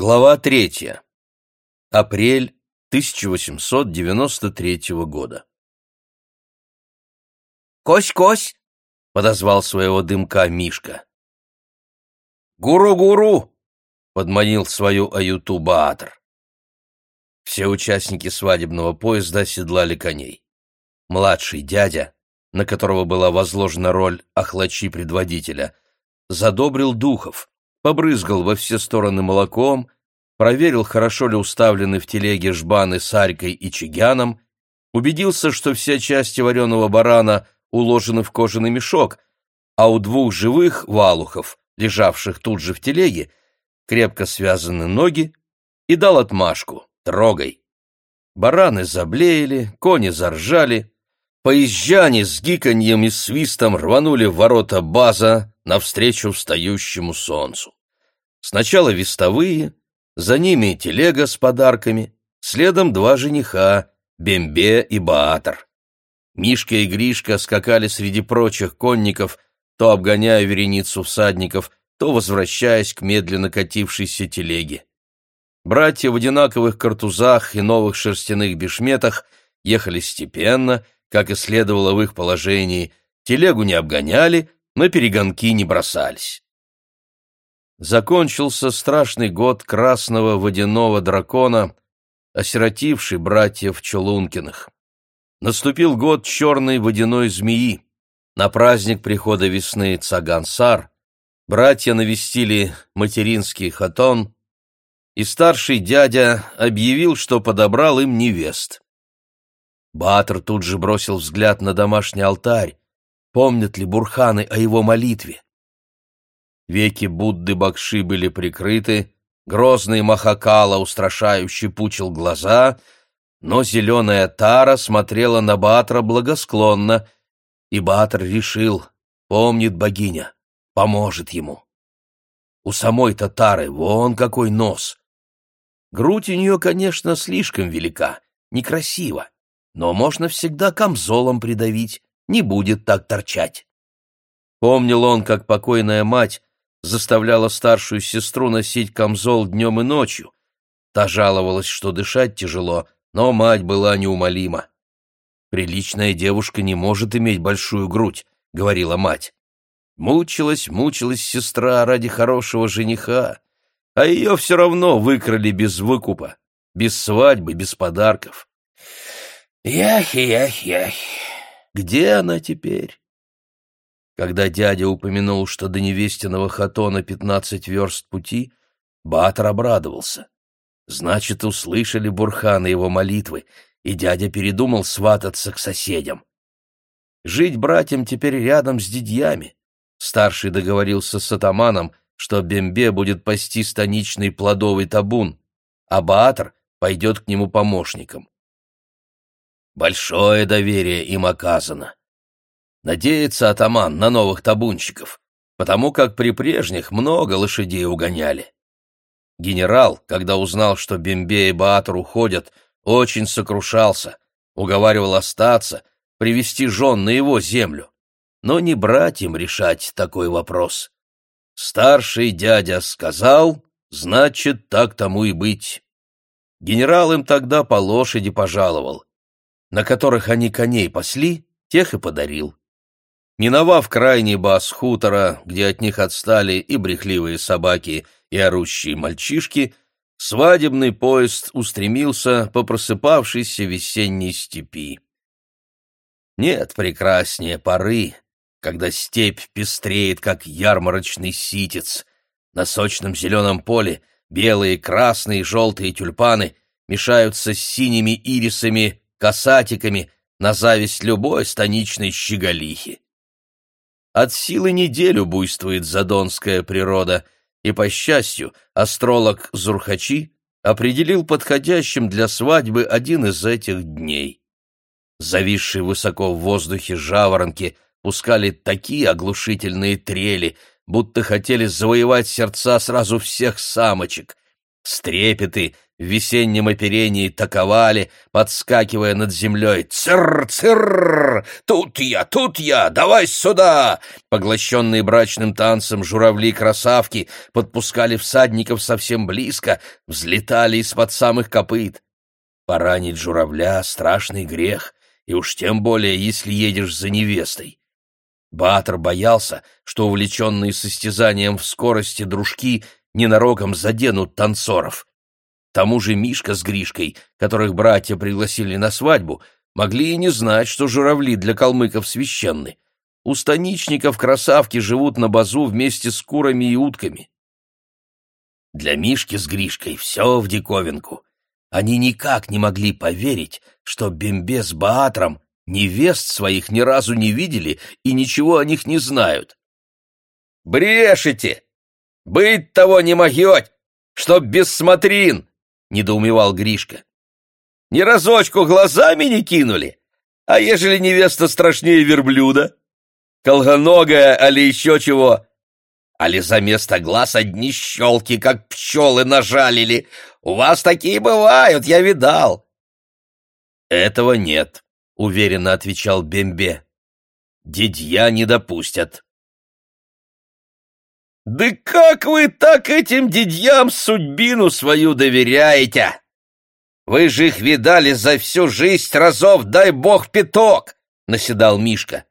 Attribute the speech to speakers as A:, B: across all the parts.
A: Глава третья. Апрель 1893 года.
B: «Кось-кось!»
A: — подозвал своего дымка Мишка. «Гуру-гуру!» — подманил свою аюту Баатр. Все участники свадебного поезда оседлали коней. Младший дядя, на которого была возложена роль охлачи предводителя, задобрил духов, побрызгал во все стороны молоком, проверил, хорошо ли уставлены в телеге жбаны с арькой и чигяном, убедился, что все части вареного барана уложены в кожаный мешок, а у двух живых валухов, лежавших тут же в телеге, крепко связаны ноги, и дал отмашку «Трогай». Бараны заблеяли, кони заржали, поезжане с гиканьем и свистом рванули в ворота база навстречу встающему солнцу. Сначала вестовые, за ними телега с подарками, следом два жениха, Бембе и Баатр. Мишка и Гришка скакали среди прочих конников, то обгоняя вереницу всадников, то возвращаясь к медленно катившейся телеге. Братья в одинаковых картузах и новых шерстяных бешметах ехали степенно, как и следовало в их положении, телегу не обгоняли, на перегонки не бросались. Закончился страшный год красного водяного дракона, осиротивший братьев Чулункиных. Наступил год черной водяной змеи. На праздник прихода весны Цагансар братья навестили материнский хатон, и старший дядя объявил, что подобрал им невест. Баатр тут же бросил взгляд на домашний алтарь, помнят ли бурханы о его молитве. Веки Будды Бакши были прикрыты, грозный Махакала устрашающе пучил глаза, но зеленая Тара смотрела на Баатра благосклонно, и Баатр решил, помнит богиня, поможет ему. У самой-то Тары вон какой нос. Грудь у нее, конечно, слишком велика, некрасиво, но можно всегда камзолом придавить, не будет так торчать. Помнил он, как покойная мать заставляла старшую сестру носить камзол днем и ночью. Та жаловалась, что дышать тяжело, но мать была неумолима. «Приличная девушка не может иметь большую грудь», — говорила мать. Мучилась, мучилась сестра ради хорошего жениха, а ее все равно выкрали без выкупа, без свадьбы, без подарков. Ях-ях-ях, где она теперь? Когда дядя упомянул, что до невестиного хатона пятнадцать верст пути, Батор обрадовался. Значит, услышали Бурхана его молитвы, и дядя передумал свататься к соседям. Жить братьям теперь рядом с дядьями. Старший договорился с атаманом, что Бембе будет пасти станичный плодовый табун, а Баатр пойдет к нему помощником. Большое доверие им оказано. Надеется атаман на новых табунщиков, потому как при прежних много лошадей угоняли. Генерал, когда узнал, что Бембе и Баатр уходят, очень сокрушался, уговаривал остаться, привести жен на его землю. Но не брать им решать такой вопрос. Старший дядя сказал, значит, так тому и быть. Генерал им тогда по лошади пожаловал. На которых они коней пасли, тех и подарил. Миновав крайний бас хутора, где от них отстали и брехливые собаки, и орущие мальчишки, свадебный поезд устремился по просыпавшейся весенней степи. Нет прекраснее поры, когда степь пестреет, как ярмарочный ситец. На сочном зеленом поле белые, красные, желтые тюльпаны мешаются с синими ирисами, касатиками, на зависть любой станичной щеголихи. От силы неделю буйствует задонская природа, и, по счастью, астролог Зурхачи определил подходящим для свадьбы один из этих дней. Зависшие высоко в воздухе жаворонки пускали такие оглушительные трели, будто хотели завоевать сердца сразу всех самочек. Стрепеты в весеннем оперении таковали, подскакивая над землей. «Цирр! Цирр! Тут я! Тут я! Давай сюда!» Поглощенные брачным танцем журавли-красавки подпускали всадников совсем близко, взлетали из-под самых копыт. Поранить журавля — страшный грех, и уж тем более, если едешь за невестой. Баатр боялся, что увлеченные состязанием в скорости дружки ненароком заденут танцоров. К тому же Мишка с Гришкой, которых братья пригласили на свадьбу, могли и не знать, что журавли для калмыков священны. У станичников красавки живут на базу вместе с курами и утками. Для Мишки с Гришкой все в диковинку. Они никак не могли поверить, что Бембе с Баатром невест своих ни разу не видели и ничего о них не знают. «Брешете! Быть того не могет, чтоб без смотрин!» — недоумевал Гришка. «Ни разочку глазами не кинули? А ежели невеста страшнее верблюда? Колгоногая, али еще чего? Али за место глаз одни щелки, как пчелы нажалили? У вас такие бывают, я видал!» «Этого нет», — уверенно отвечал Бембе. «Дедья не допустят». «Да как вы так этим дядьям судьбину свою доверяете? Вы же их видали за всю жизнь разов, дай бог, пяток!» — наседал Мишка.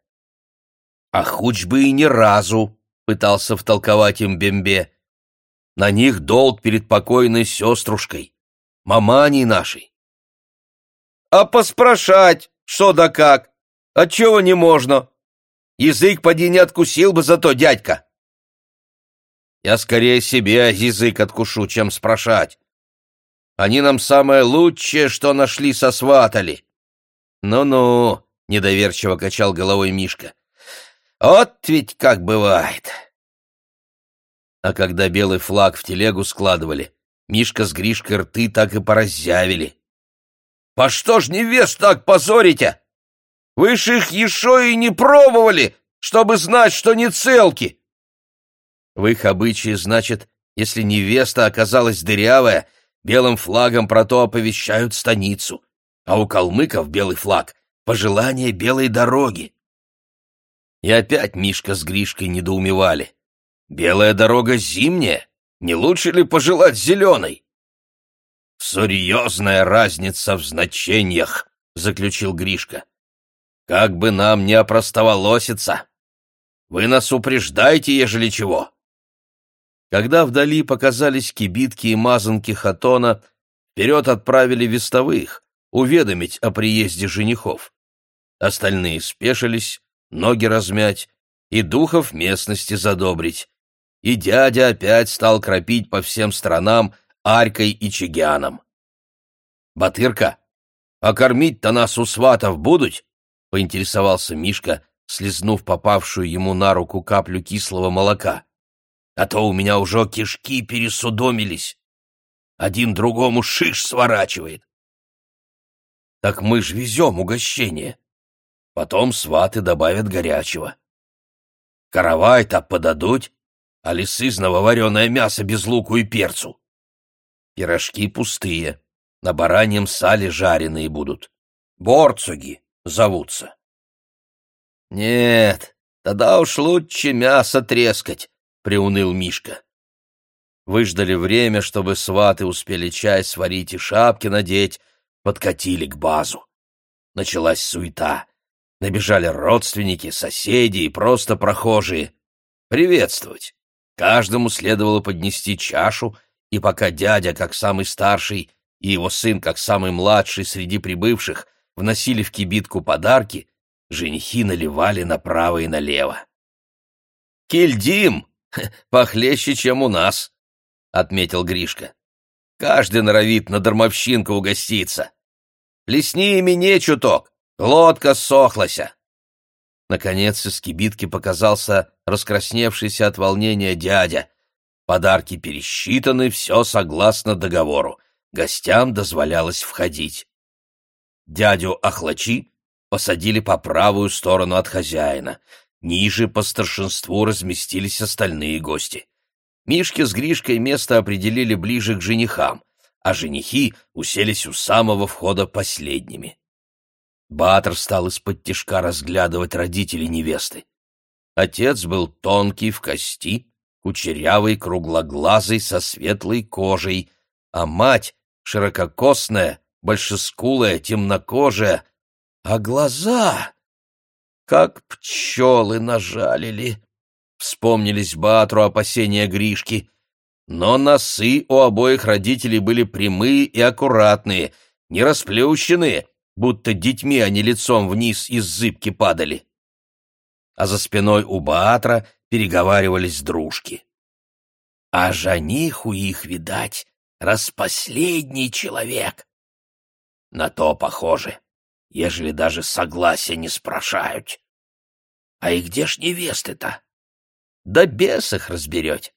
A: «А хоть бы и ни разу!» — пытался втолковать им Бембе. «На них долг перед покойной сеструшкой, маманей нашей». «А поспрашать, что да как? Отчего не можно? Язык поди не откусил бы зато дядька!» Я скорее себе язык откушу, чем спрашать. Они нам самое лучшее, что нашли, сосватали. Ну-ну, недоверчиво качал головой Мишка. Вот ведь как бывает. А когда белый флаг в телегу складывали, Мишка с Гришкой рты так и поразявили. «По что ж невест так позорите? Вы ж их еще и не пробовали, чтобы знать, что не целки!» В их обычае, значит, если невеста оказалась дырявая, белым флагом про то оповещают станицу, а у калмыков белый флаг — пожелание белой дороги. И опять Мишка с Гришкой недоумевали. Белая дорога зимняя, не лучше ли пожелать зеленой? «Серьезная разница в значениях», — заключил Гришка. «Как бы нам не опростоволоситься! Вы нас упреждайте, ежели чего!» Когда вдали показались кибитки и мазанки хатона, вперед отправили вестовых, уведомить о приезде женихов. Остальные спешились, ноги размять и духов местности задобрить. И дядя опять стал кропить по всем сторонам аркой и чигяном. «Батырка, а кормить-то нас у сватов будут?» — поинтересовался Мишка, слезнув попавшую ему на руку каплю кислого молока а то у меня уже кишки пересудомились. Один другому шиш сворачивает. Так мы ж везем угощение. Потом сваты добавят горячего. Каравай-то подадут, а лисызного вареное мясо без луку и перцу. Пирожки пустые, на бараньем сале жареные будут. Борцуги зовутся. Нет, тогда уж лучше мясо трескать, приуныл Мишка. Выждали время, чтобы сваты успели чай сварить и шапки надеть, подкатили к базу. Началась суета. Набежали родственники, соседи и просто прохожие. Приветствовать. Каждому следовало поднести чашу, и пока дядя, как самый старший, и его сын, как самый младший среди прибывших, вносили в кибитку подарки, женихи наливали направо и налево. «Кильдим!» похлеще, чем у нас», — отметил Гришка. «Каждый норовит на дармовщинку угоститься. Плесни мне чуток, лодка сохлася». Наконец из кибитки показался раскрасневшийся от волнения дядя. Подарки пересчитаны, все согласно договору. Гостям дозволялось входить. Дядю Охлачи посадили по правую сторону от хозяина. Ниже по старшинству разместились остальные гости. Мишке с Гришкой место определили ближе к женихам, а женихи уселись у самого входа последними. Баатр стал из-под тишка разглядывать родителей невесты. Отец был тонкий в кости, кучерявый, круглоглазый, со светлой кожей, а мать — ширококосная, большескулая, темнокожая, а глаза как пчелы нажалили. Вспомнились Баатру опасения Гришки. Но носы у обоих родителей были прямые и аккуратные, не расплющенные, будто детьми они лицом вниз из зыбки падали. А за спиной у Баатра переговаривались дружки. А жених у их, видать, распоследний человек. На то похоже, ежели даже согласия не спрашают. А и где ж невесты-то? Да бес их разберете.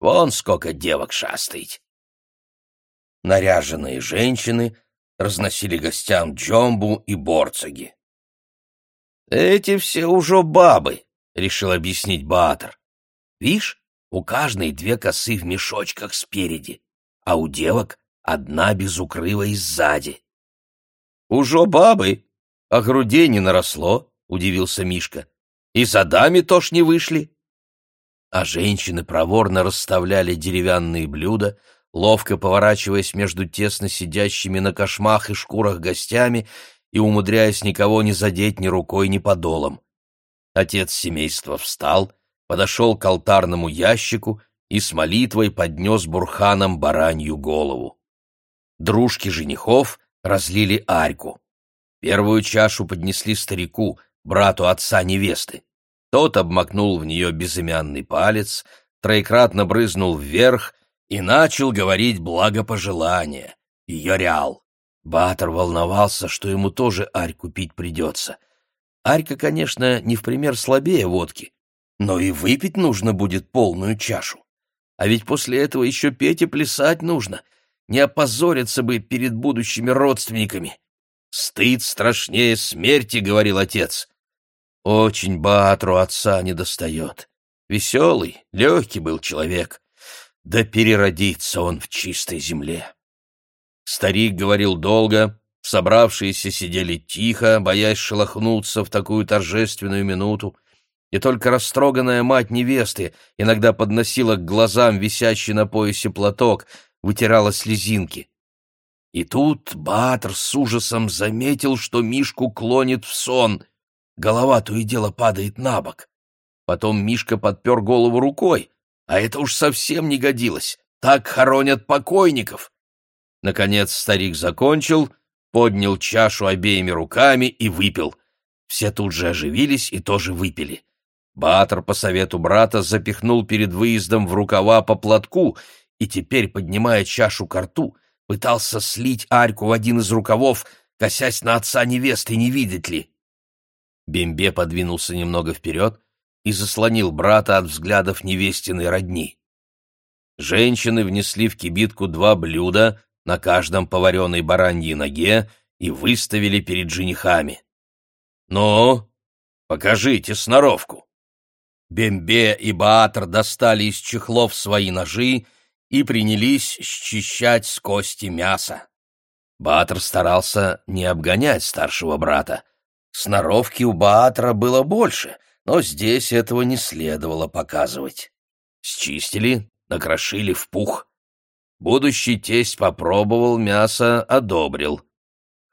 A: Вон сколько девок шастает. Наряженные женщины разносили гостям джомбу и борцаги. «Эти все уже бабы», — решил объяснить Баатр. «Вишь, у каждой две косы в мешочках спереди, а у девок одна безукрывая сзади». «Уже бабы, а грудей не наросло», — удивился Мишка. «И за дами тоже не вышли» а женщины проворно расставляли деревянные блюда, ловко поворачиваясь между тесно сидящими на кошмах и шкурах гостями и умудряясь никого не задеть ни рукой, ни подолом. Отец семейства встал, подошел к алтарному ящику и с молитвой поднес бурханом баранью голову. Дружки женихов разлили арьку. Первую чашу поднесли старику, брату отца невесты. Тот обмакнул в нее безымянный палец, троекратно брызнул вверх и начал говорить благопожелания. Йорял. Батор волновался, что ему тоже арь купить придется. Арька, конечно, не в пример слабее водки, но и выпить нужно будет полную чашу. А ведь после этого еще петь и плясать нужно, не опозориться бы перед будущими родственниками. «Стыд страшнее смерти», — говорил отец. Очень Баатру отца не достает. Веселый, легкий был человек. Да переродится он в чистой земле. Старик говорил долго, собравшиеся сидели тихо, боясь шелохнуться в такую торжественную минуту, и только растроганная мать невесты иногда подносила к глазам висящий на поясе платок, вытирала слезинки. И тут Баатр с ужасом заметил, что Мишку клонит в сон — Голова то и дело падает на бок. Потом Мишка подпер голову рукой, а это уж совсем не годилось. Так хоронят покойников. Наконец старик закончил, поднял чашу обеими руками и выпил. Все тут же оживились и тоже выпили. Баатр по совету брата запихнул перед выездом в рукава по платку и теперь, поднимая чашу к рту, пытался слить арьку в один из рукавов, косясь на отца невесты, не видит ли. Бембе подвинулся немного вперед и заслонил брата от взглядов невестиной родни. Женщины внесли в кибитку два блюда, на каждом поваренной бараньей ноге, и выставили перед женихами. «Ну, покажите сноровку!» Бембе и Баатр достали из чехлов свои ножи и принялись счищать с кости мясо. Баатр старался не обгонять старшего брата, Сноровки у Баатра было больше, но здесь этого не следовало показывать. Счистили, накрошили в пух. Будущий тесть попробовал мясо, одобрил.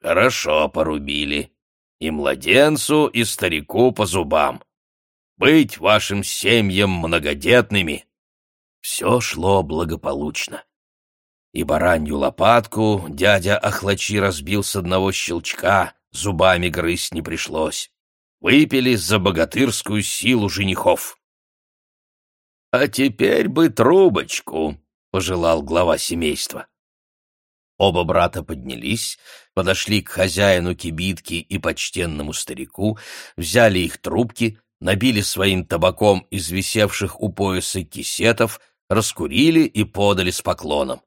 A: Хорошо порубили. И младенцу, и старику по зубам. Быть вашим семьям многодетными. Все шло благополучно. И баранью лопатку дядя Охлачи разбил с одного щелчка, зубами грызть не пришлось. Выпили за богатырскую силу женихов. «А теперь бы трубочку», — пожелал глава семейства. Оба брата поднялись, подошли к хозяину кибитки и почтенному старику, взяли их трубки, набили своим табаком из висевших у пояса кисетов, раскурили и подали с поклоном.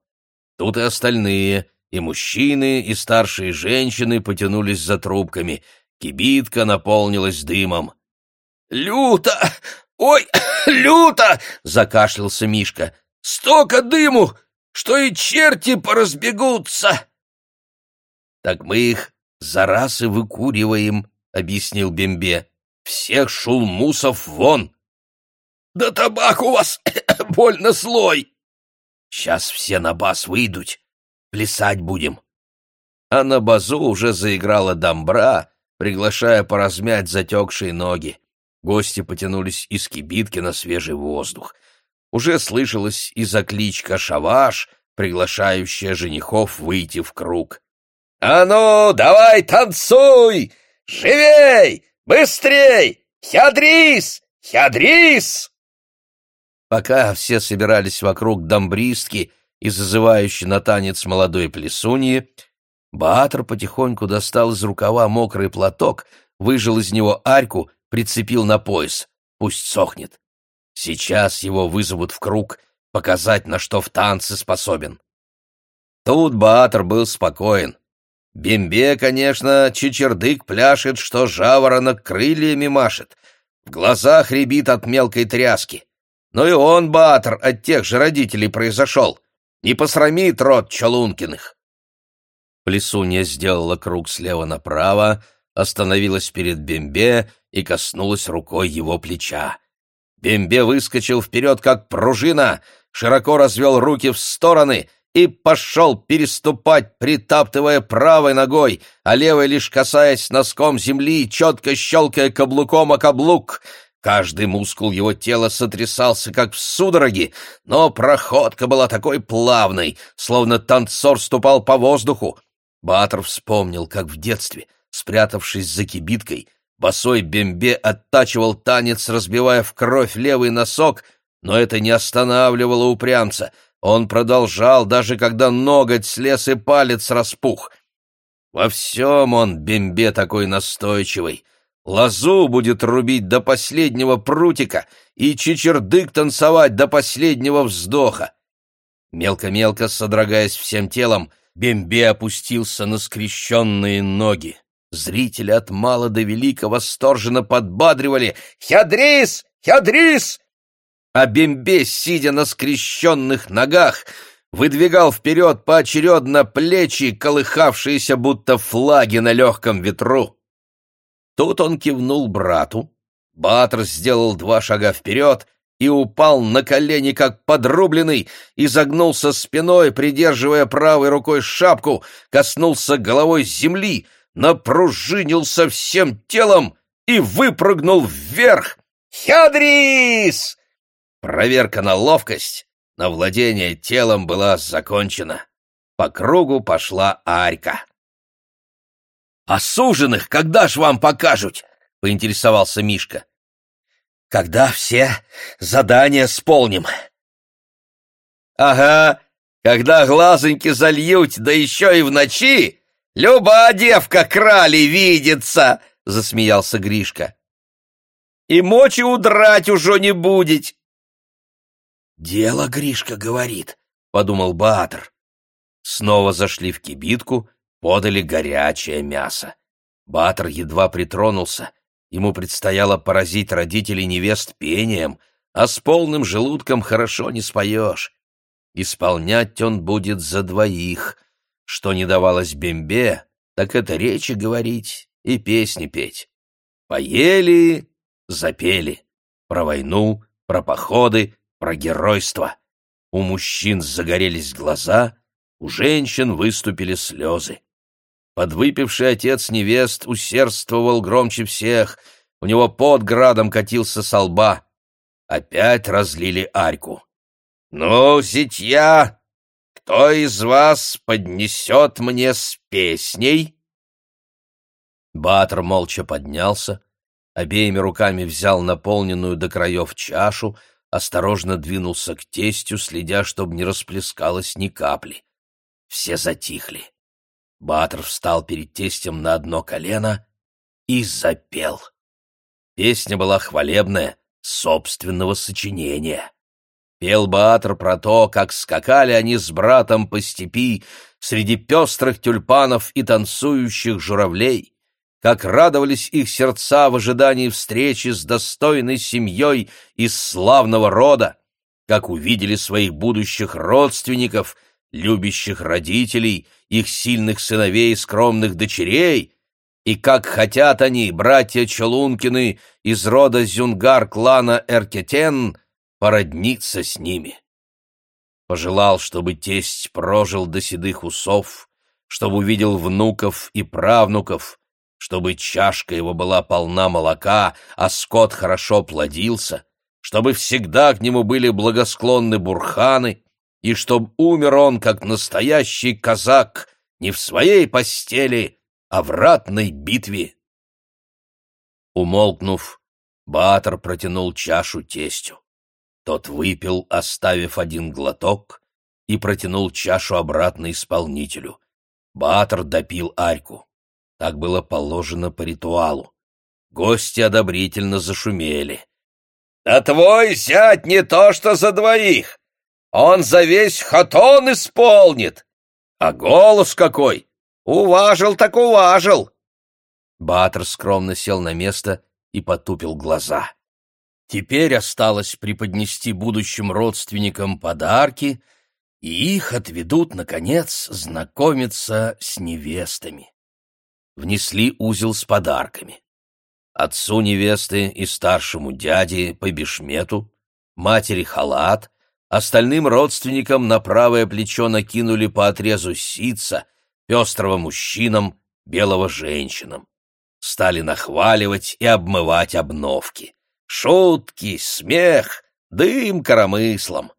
A: Тут и остальные, и мужчины, и старшие женщины потянулись за трубками. Кибитка наполнилась дымом. «Люто! Ой, люто!» — закашлялся Мишка. «Столько дыму, что и черти поразбегутся!» «Так мы их за раз и выкуриваем», — объяснил Бембе. «Всех шулмусов вон!» «Да табак у вас больно слой!» «Сейчас все на бас выйдут, плясать будем». А на базу уже заиграла домбра, приглашая поразмять затекшие ноги. Гости потянулись из кибитки на свежий воздух. Уже слышалась и закличка «Шаваш», приглашающая женихов выйти в круг. «А ну, давай танцуй! Живей! Быстрей! Хядрис! Хядрис!» Пока все собирались вокруг домбристки и зазывающей на танец молодой плесуньи, Баатр потихоньку достал из рукава мокрый платок, выжил из него арьку, прицепил на пояс. Пусть сохнет. Сейчас его вызовут в круг, показать, на что в танце способен. Тут Баатр был спокоен. Бембе, конечно, чечердык пляшет, что жаворонок крыльями машет. В глазах рябит от мелкой тряски. Но и он, Баатр, от тех же родителей произошел. Не посрамит род Чалункиных. Плесунья сделала круг слева направо, остановилась перед Бембе и коснулась рукой его плеча. Бембе выскочил вперед, как пружина, широко развел руки в стороны и пошел переступать, притаптывая правой ногой, а левой лишь касаясь носком земли, четко щелкая каблуком о каблук. Каждый мускул его тела сотрясался, как в судороге, но проходка была такой плавной, словно танцор ступал по воздуху, Баатр вспомнил, как в детстве, спрятавшись за кибиткой, босой Бембе оттачивал танец, разбивая в кровь левый носок, но это не останавливало упрямца. Он продолжал, даже когда ноготь слез и палец распух. Во всем он, Бембе, такой настойчивый. Лозу будет рубить до последнего прутика и чечердык танцевать до последнего вздоха. Мелко-мелко, содрогаясь всем телом, Бембе опустился на скрещенные ноги. Зрители от мала до велика восторженно подбадривали «Хядрис! Хядрис!» А Бембе, сидя на скрещенных ногах, выдвигал вперед поочередно плечи, колыхавшиеся будто флаги на легком ветру. Тут он кивнул брату. Батр сделал два шага вперед — и упал на колени, как подрубленный, и загнулся спиной, придерживая правой рукой шапку, коснулся головой земли, напружинился всем телом и выпрыгнул вверх. «Хядрис!» Проверка на ловкость, на владение телом была закончена. По кругу пошла арька. «А суженых когда ж вам покажут?» — поинтересовался Мишка когда все задания сполним. Ага, когда глазоньки зальют, да еще и в ночи, любая девка крали видится, — засмеялся Гришка. И мочи удрать уже не будет. Дело, Гришка говорит, — подумал Баатр. Снова зашли в кибитку, подали горячее мясо. Батор едва притронулся, Ему предстояло поразить родителей невест пением, а с полным желудком хорошо не споешь. Исполнять он будет за двоих. Что не давалось Бембе, так это речи говорить и песни петь. Поели, запели. Про войну, про походы, про геройство. У мужчин загорелись глаза, у женщин выступили слезы. Подвыпивший отец невест усердствовал громче всех, у него под градом катился со лба. Опять разлили арьку. «Ну, зятья, кто из вас поднесет мне с песней?» Батр молча поднялся, обеими руками взял наполненную до краев чашу, осторожно двинулся к тестю, следя, чтобы не расплескалось ни капли. Все затихли. Батр встал перед тестем на одно колено и запел. Песня была хвалебная, собственного сочинения. Пел Баатр про то, как скакали они с братом по степи среди пестрых тюльпанов и танцующих журавлей, как радовались их сердца в ожидании встречи с достойной семьей из славного рода, как увидели своих будущих родственников, любящих родителей, их сильных сыновей и скромных дочерей, и как хотят они, братья Челункины из рода Зюнгар клана Эркетен, породниться с ними. Пожелал, чтобы тесть прожил до седых усов, чтобы увидел внуков и правнуков, чтобы чашка его была полна молока, а скот хорошо плодился, чтобы всегда к нему были благосклонны бурханы, и чтоб умер он, как настоящий казак, не в своей постели, а в ратной битве. Умолкнув, Баатр протянул чашу тестю. Тот выпил, оставив один глоток, и протянул чашу обратно исполнителю. Баатр допил арьку. Так было положено по ритуалу. Гости одобрительно зашумели. «Да твой зять не то что за двоих! Он за весь хатон исполнит! А голос какой! Уважил так уважил!» Батр скромно сел на место и потупил глаза. Теперь осталось преподнести будущим родственникам подарки, и их отведут, наконец, знакомиться с невестами внесли узел с подарками. Отцу невесты и старшему дяде по бешмету, матери халат, остальным родственникам на правое плечо накинули по отрезу ситца, пестрого мужчинам, белого женщинам. Стали нахваливать и обмывать обновки. Шутки, смех, дым коромыслом.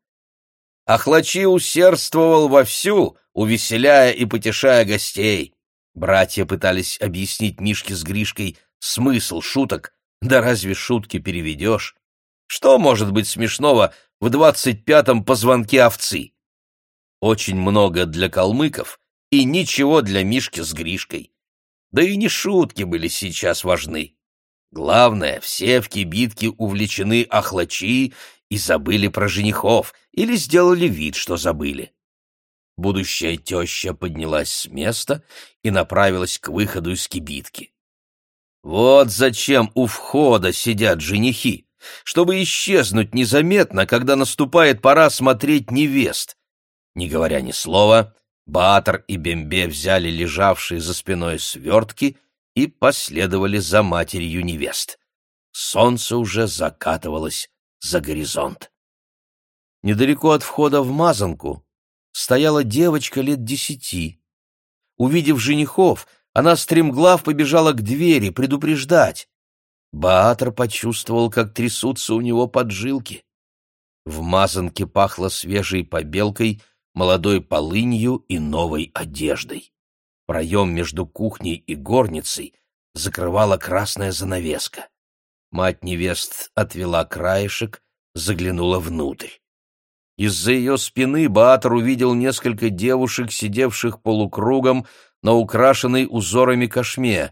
A: Ахлачи усердствовал вовсю, увеселяя и потешая гостей. Братья пытались объяснить Мишке с Гришкой смысл шуток, да разве шутки переведешь? Что может быть смешного в двадцать пятом позвонке овцы? Очень много для калмыков и ничего для Мишки с Гришкой. Да и не шутки были сейчас важны. Главное, все в кибитке увлечены охлачи и забыли про женихов или сделали вид, что забыли. Будущая теща поднялась с места и направилась к выходу из кибитки. Вот зачем у входа сидят женихи, чтобы исчезнуть незаметно, когда наступает пора смотреть невест. Не говоря ни слова, Баатр и Бембе взяли лежавшие за спиной свертки и последовали за матерью невест. Солнце уже закатывалось за горизонт. Недалеко от входа в Мазанку стояла девочка лет десяти. Увидев женихов, она стремглав побежала к двери предупреждать. Баатр почувствовал, как трясутся у него поджилки. В мазанке пахло свежей побелкой, молодой полынью и новой одеждой. Проем между кухней и горницей закрывала красная занавеска. Мать невест отвела краешек, заглянула внутрь. Из-за ее спины Баатр увидел несколько девушек, сидевших полукругом на украшенной узорами кошме.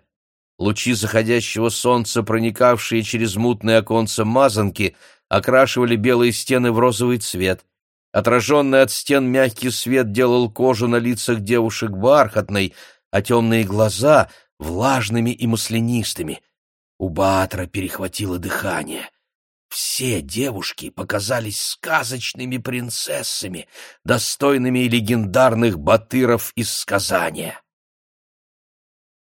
A: Лучи заходящего солнца, проникавшие через мутные оконца мазанки, окрашивали белые стены в розовый цвет. Отраженный от стен мягкий свет делал кожу на лицах девушек бархатной, а темные глаза — влажными и маслянистыми. У Баатра перехватило дыхание — все девушки показались сказочными принцессами, достойными легендарных батыров из сказания.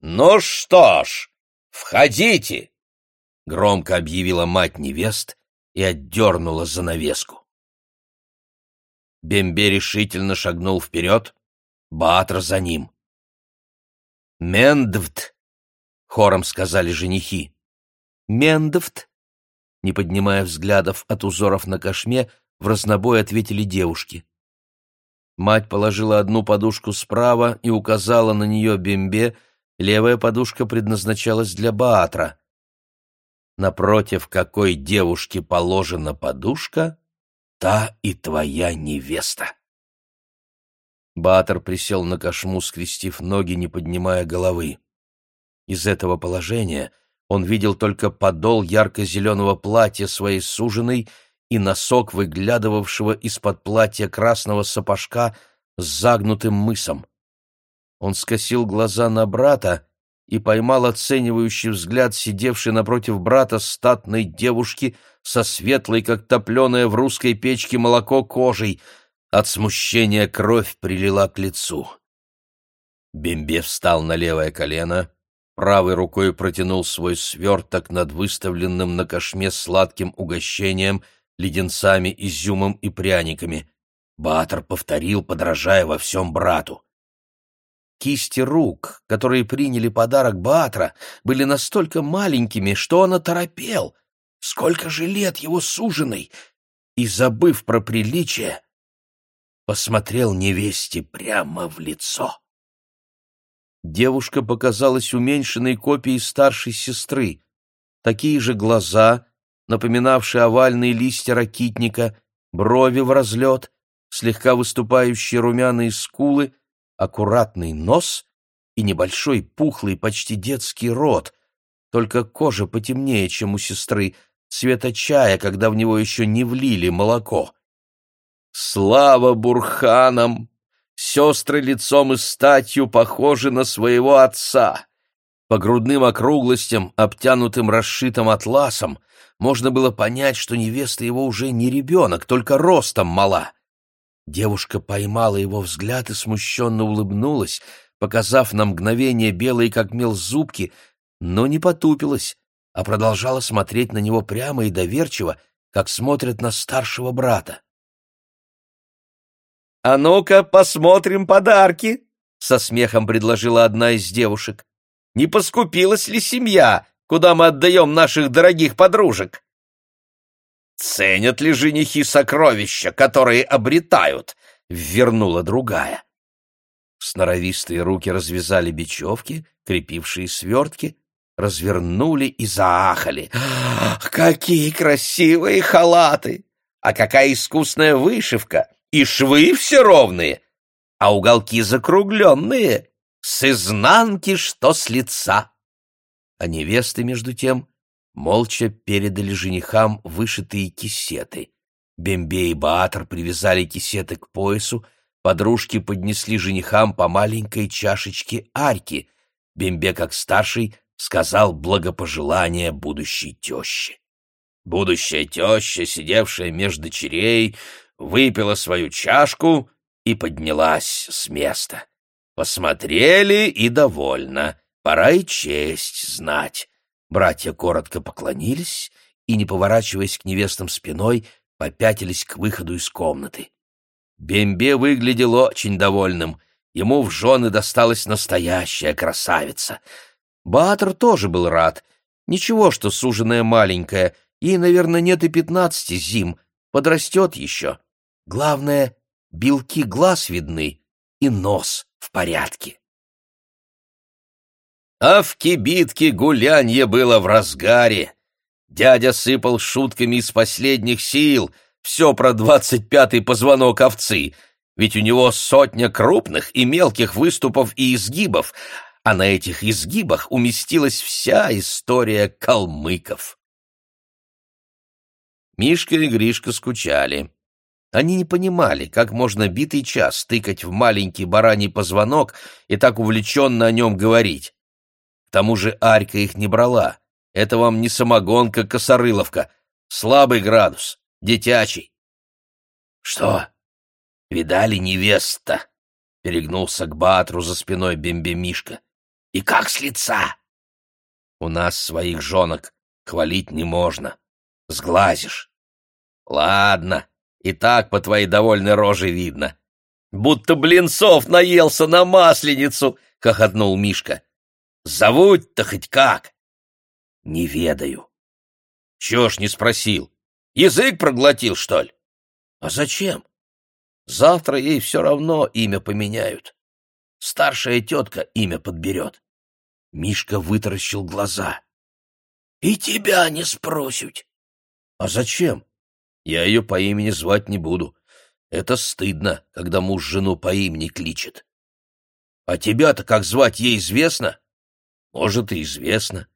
A: «Ну что ж, входите!» — громко объявила мать невест и отдернула занавеску. Бембе решительно шагнул вперед, Баатр за ним. «Мендвт!» — хором сказали женихи. «Мендвт!» Не поднимая взглядов от узоров на кошме, в разнобой ответили девушки. Мать положила одну подушку справа и указала на нее Бембе, левая подушка предназначалась для Баатра. Напротив какой девушке положена подушка, та и твоя невеста. Баатр присел на кошму, скрестив ноги, не поднимая головы. Из этого положения — он видел только подол ярко-зеленого платья своей суженой и носок выглядывавшего из-под платья красного сапожка с загнутым мысом. Он скосил глаза на брата и поймал оценивающий взгляд сидевшей напротив брата статной девушки со светлой, как топленое в русской печке молоко, кожей. От смущения кровь прилила к лицу. Бембе встал на левое колено, правой рукой протянул свой сверток над выставленным на кошме сладким угощением, леденцами, изюмом и пряниками. Баатр повторил, подражая во всем брату. Кисти рук, которые приняли подарок Баатра, были настолько маленькими, что он оторопел. Сколько же лет его суженой! И, забыв про приличие, посмотрел невесте прямо в лицо. Девушка показалась уменьшенной копией старшей сестры. Такие же глаза, напоминавшие овальные листья ракитника, брови в разлет, слегка выступающие румяные скулы, аккуратный нос и небольшой пухлый, почти детский рот, только кожа потемнее, чем у сестры, цвета чая, когда в него еще не влили молоко. «Слава бурханам!» Сестры лицом и статью похожи на своего отца. По грудным округлостям, обтянутым расшитым атласом, можно было понять, что невеста его уже не ребенок, только ростом мала. Девушка поймала его взгляд и смущенно улыбнулась, показав на мгновение белые как мел зубки, но не потупилась, а продолжала смотреть на него прямо и доверчиво, как смотрят на старшего брата.
B: «А ну-ка, посмотрим подарки!» — со смехом предложила одна из девушек. «Не поскупилась ли семья, куда мы отдаем наших дорогих подружек?» «Ценят ли женихи сокровища, которые обретают?» — вернула другая.
A: Сноровистые руки развязали бечевки, крепившие свертки, развернули и заахали.
B: «Какие красивые халаты! А какая искусная вышивка! И швы все ровные, а уголки закругленные, с изнанки, что с лица.
A: А невесты, между тем, молча передали женихам вышитые кисеты. Бембе и Баатр привязали кисеты к поясу, подружки поднесли женихам по маленькой чашечке арки. Бембе, как старший, сказал благопожелание будущей теще. Будущая теща, сидевшая между дочерей, выпила свою чашку и поднялась с места. Посмотрели и довольно. Пора и честь знать. Братья коротко поклонились и, не поворачиваясь к невестам спиной, попятились к выходу из комнаты. Бембе выглядел очень довольным. Ему в жены досталась настоящая красавица. Баатр тоже был рад. Ничего, что суженая маленькая, ей, наверное, нет и пятнадцати зим, подрастет еще. Главное, белки глаз видны и нос в порядке.
B: А в кибитке гулянье было в разгаре. Дядя сыпал шутками из последних сил, все про двадцать пятый позвонок овцы, ведь у него сотня крупных и мелких выступов и изгибов, а на этих изгибах уместилась вся история калмыков.
A: Мишка и Гришка скучали. Они не понимали, как можно битый час тыкать в маленький бараний позвонок и так увлеченно о нем говорить. К тому же Арька их не брала. Это вам не самогонка-косорыловка. Слабый градус, детячий. — Что, видали невеста? — перегнулся к Баатру за спиной Бембемишка. — И как с лица? — У нас своих жонок хвалить не можно. Сглазишь. — Ладно, и так по твоей довольной роже видно. Будто блинцов наелся на масленицу, — хохотнул Мишка. Зовут-то хоть как? Не ведаю. Чего ж не спросил? Язык проглотил, что ли? А зачем? Завтра ей все равно имя поменяют. Старшая тетка имя подберет. Мишка вытаращил глаза. — И тебя не спросят. — А зачем? Я ее по имени звать не буду. Это стыдно, когда муж жену по имени кличет. А тебя-то как звать ей известно? Может, и известно.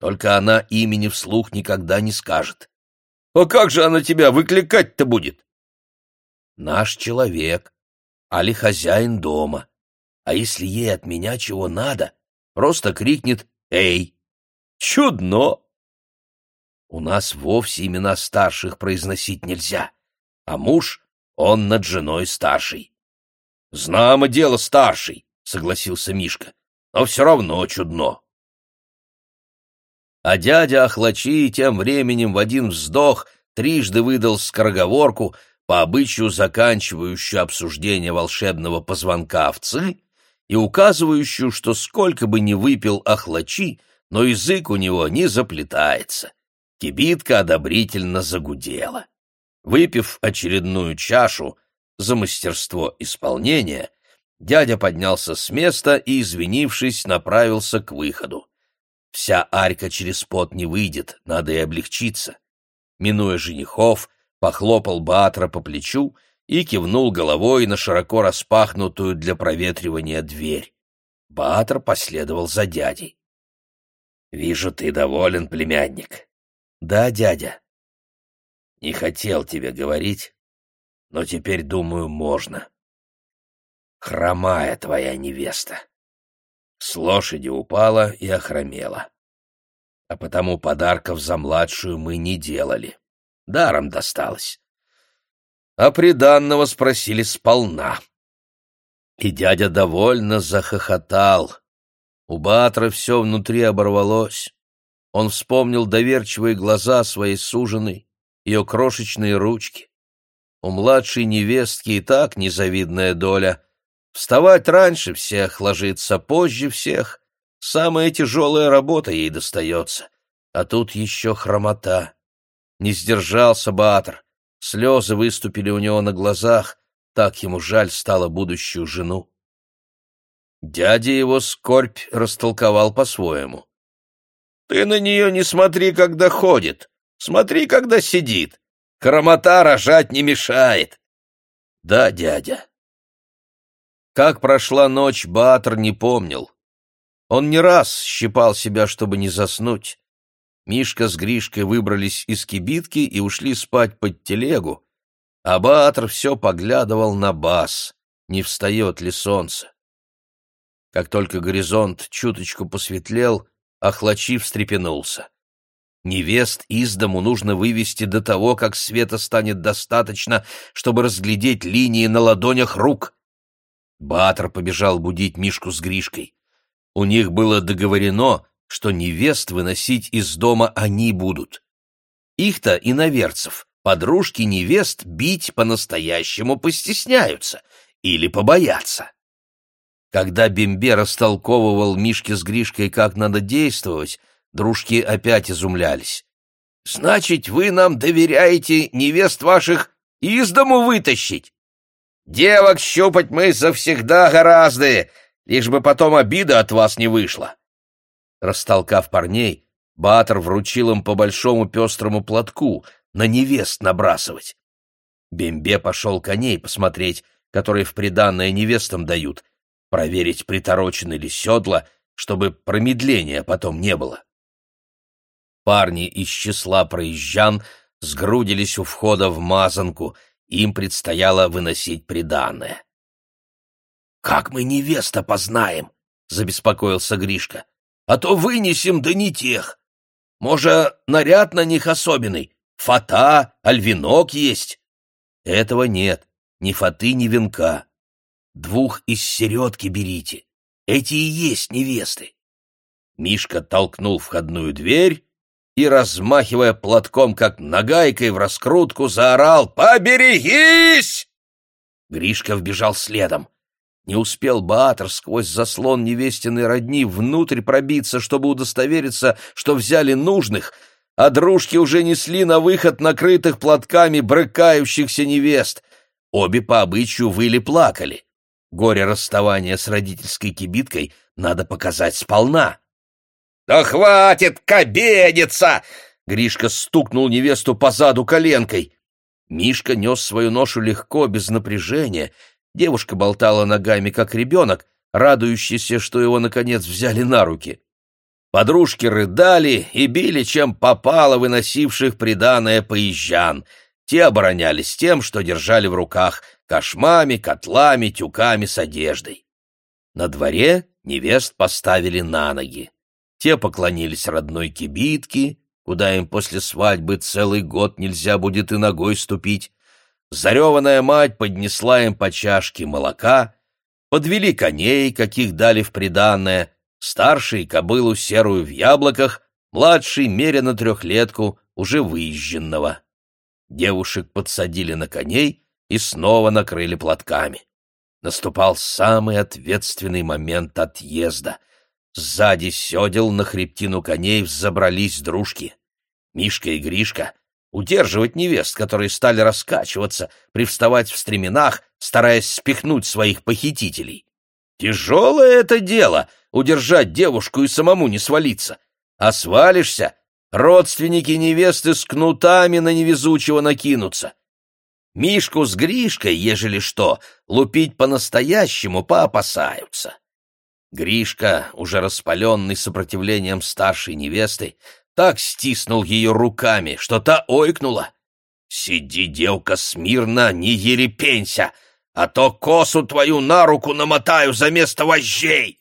A: Только она имени вслух никогда не скажет. А как же она тебя выкликать-то будет? Наш человек, али хозяин дома. А если ей от меня чего надо, просто крикнет «Эй!» Чудно! У нас вовсе имена старших произносить нельзя, а муж, он над женой старший. «Знамо дело старший», — согласился Мишка, — «но все равно чудно». А дядя Ахлачи тем временем в один вздох трижды выдал скороговорку, по обычаю заканчивающую обсуждение волшебного позвонка овцы и указывающую, что сколько бы ни выпил Ахлачи, но язык у него не заплетается. Кибитка одобрительно загудела. Выпив очередную чашу за мастерство исполнения, дядя поднялся с места и, извинившись, направился к выходу. Вся арька через пот не выйдет, надо и облегчиться. Минуя женихов, похлопал Баатра по плечу и кивнул головой на широко распахнутую для проветривания дверь. Баатр последовал за дядей. «Вижу, ты доволен, племянник». «Да, дядя». «Не хотел тебе говорить, но теперь, думаю, можно. Хромая твоя невеста. С лошади упала и охромела. А потому подарков за младшую мы не делали. Даром досталось. А приданного спросили сполна. И дядя довольно захохотал. У Батра все внутри оборвалось. Он вспомнил доверчивые глаза своей суженой, ее крошечные ручки. У младшей невестки и так незавидная доля. Вставать раньше всех, ложиться позже всех. Самая тяжелая работа ей достается. А тут еще хромота. Не сдержался Баатр. Слезы выступили у него на глазах. Так ему жаль стало будущую жену. Дядя его скорбь растолковал по-своему. «Ты на нее не смотри, когда ходит. Смотри, когда сидит. Хромота рожать не мешает». «Да, дядя». Как прошла ночь, Баатр не помнил. Он не раз щипал себя, чтобы не заснуть. Мишка с Гришкой выбрались из кибитки и ушли спать под телегу, а Баатр все поглядывал на бас, не встает ли солнце. Как только горизонт чуточку посветлел, Охлачи встрепенулся. Невест из дому нужно вывести до того, как света станет достаточно, чтобы разглядеть линии на ладонях рук. Батр побежал будить Мишку с Гришкой. У них было договорено, что невест выносить из дома они будут. Их-то, иноверцев, подружки невест бить по-настоящему постесняются или побоятся. Когда Бембе растолковывал Мишке с Гришкой, как надо действовать, дружки опять изумлялись. «Значит, вы нам доверяете невест ваших из дому вытащить? Девок щупать мы завсегда гораздо, лишь бы потом обида от вас не вышла». Растолкав парней, Баатр вручил им по большому пестрому платку на невест набрасывать. Бембе пошел коней посмотреть, которые в приданное невестам дают — проверить, приторочены ли седла, чтобы промедления потом не было. Парни из числа проезжан сгрудились у входа в мазанку, им предстояло выносить приданное. «Как мы невеста познаем?» — забеспокоился Гришка. «А то вынесем, да не тех. Может, наряд на них особенный, фата, альвинок есть?» «Этого нет, ни фаты, ни венка. Двух из середки берите. Эти и есть невесты. Мишка толкнул входную дверь и, размахивая платком, как нагайкой в раскрутку, заорал «Поберегись!» Гришка вбежал следом. Не успел Баатр сквозь заслон невестиной родни внутрь пробиться, чтобы удостовериться, что взяли нужных, а дружки уже несли на выход накрытых платками брыкающихся невест. Обе по обычаю выли плакали. Горе расставания с родительской кибиткой надо показать сполна. «Да хватит кобедиться!» Гришка стукнул невесту по заду коленкой. Мишка нес свою ношу легко, без напряжения. Девушка болтала ногами, как ребенок, радующийся, что его, наконец, взяли на руки. Подружки рыдали и били, чем попало выносивших приданое поезжан. Те оборонялись тем, что держали в руках — кошмами, котлами, тюками с одеждой. На дворе невест поставили на ноги. Те поклонились родной кибитке, куда им после свадьбы целый год нельзя будет и ногой ступить. Зареванная мать поднесла им по чашке молока, подвели коней, каких дали в приданное, старший — кобылу серую в яблоках, младший — меря на трехлетку, уже выезженного. Девушек подсадили на коней и снова накрыли платками. Наступал самый ответственный момент отъезда. Сзади седел на хребтину коней взобрались дружки. Мишка и Гришка удерживать невест, которые стали раскачиваться, привставать в стременах, стараясь спихнуть своих похитителей. Тяжелое это дело — удержать девушку и самому не свалиться. А свалишься — родственники невесты с кнутами на невезучего накинутся. Мишку с Гришкой, ежели что, лупить по-настоящему поопасаются. Гришка, уже распаленный сопротивлением старшей невесты, так стиснул ее руками, что та ойкнула. «Сиди, девка, смирно, не ерепенься, а то косу твою на руку намотаю за место вожжей!»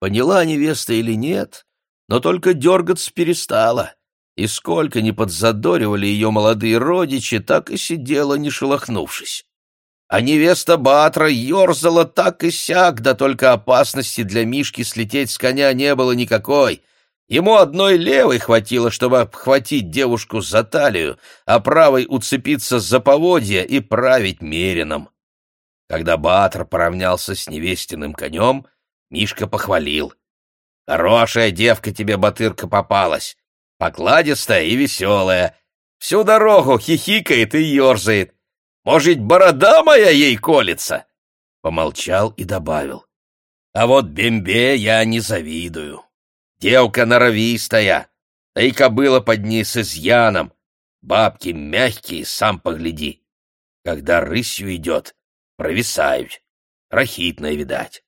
A: Поняла невеста или нет, но только дергаться перестала, и сколько ни подзадоривали ее молодые родичи, так и сидела, не шелохнувшись а невеста Батра ерзала так и сяк, да только опасности для Мишки слететь с коня не было никакой. Ему одной левой хватило, чтобы обхватить девушку за талию, а правой уцепиться за поводья и править мерином. Когда Батр поравнялся с невестиным конем, Мишка похвалил. «Хорошая девка тебе, Батырка, попалась, покладистая и веселая. Всю дорогу хихикает и ерзает. Может, борода моя ей колется?» Помолчал и добавил. «А вот Бембе я не завидую. Девка норовистая, да и кобыла под ней с изъяном. Бабки мягкие, сам погляди. Когда рысью идет, провисают. Рахитная, видать.